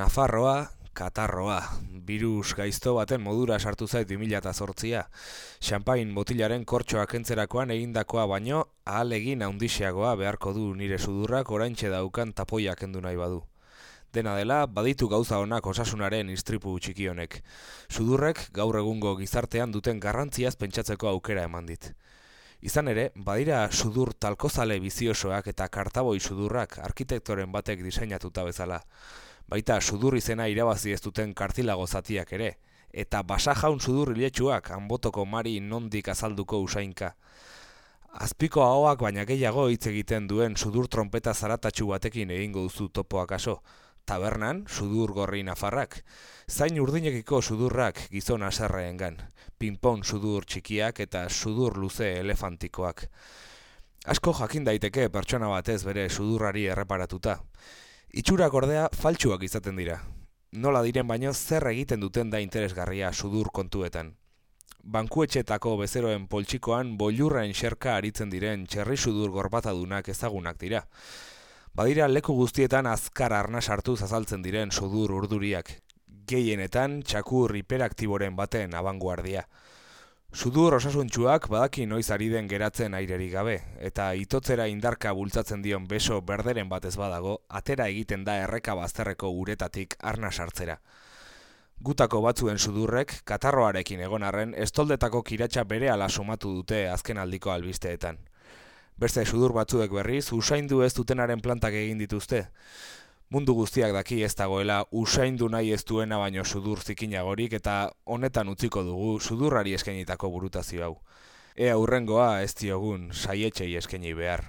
Nafarroa, Katarroa, virus gaizto baten modura sartu zait 2008a. Champagne botilaren kortxoak entzerakoan egindakoa baino, ahal egin haundixeagoa beharko du nire sudurrak oraintxe daukan tapoiak endu nahi badu. Dena dela, baditu gauza honak osasunaren istripu txiki honek. Sudurrek gaur egungo gizartean duten garrantziaz pentsatzeko aukera eman dit. Izan ere, badira sudur talkozale biziosoak eta kartaboi sudurrak arkitektoren batek diseinatuta bezala baita sudur izena irabazi ez duten kartilago zatiak ere, eta basa jaun sudur iletsuak anbotoko mari nondik azalduko usainka. Azpiko ahoak baina gehiago hitz egiten duen sudur trompeta zaratatxu batekin egingo duzu topoak aso. Tabernan, sudur gorri nafarrak. Zain urdinekiko sudurrak gizon aserreen gan. Pinpon sudur txikiak eta sudur luze elefantikoak. Asko jakin daiteke pertsona batez bere sudurrari erreparatuta. Itxurak ordea faltsuak izaten dira. Nola diren baino zer egiten duten da interesgarria sudur kontuetan. Bankuetxetako bezeroen poltsikoan boilurren xerka aritzen diren txerri sudur gorbatadunak ezagunak dira. Badira leku guztietan azkar arna sartu zazaltzen diren sudur urduriak. Gehienetan txakur hiperaktiboren baten abanguardia. Sudur osasuntxuak badaki noiz ari den geratzen aireri gabe, eta itotzera indarka bultzatzen dion beso berderen batez badago, atera egiten da erreka bazterreko uretatik arna sartzera. Gutako batzuen sudurrek, katarroarekin egonarren, estoldetako kiratxa bere ala sumatu dute azken aldiko albisteetan. Beste sudur batzuek berriz, usaindu ez dutenaren plantak egin dituzte, mundu guztiak daki ez dagoela usaindu nahi ez duena baino sudur zikinagorik eta honetan utziko dugu sudurrari eskainitako burutazio hau. Ea urrengoa ez diogun saietxei eskaini behar.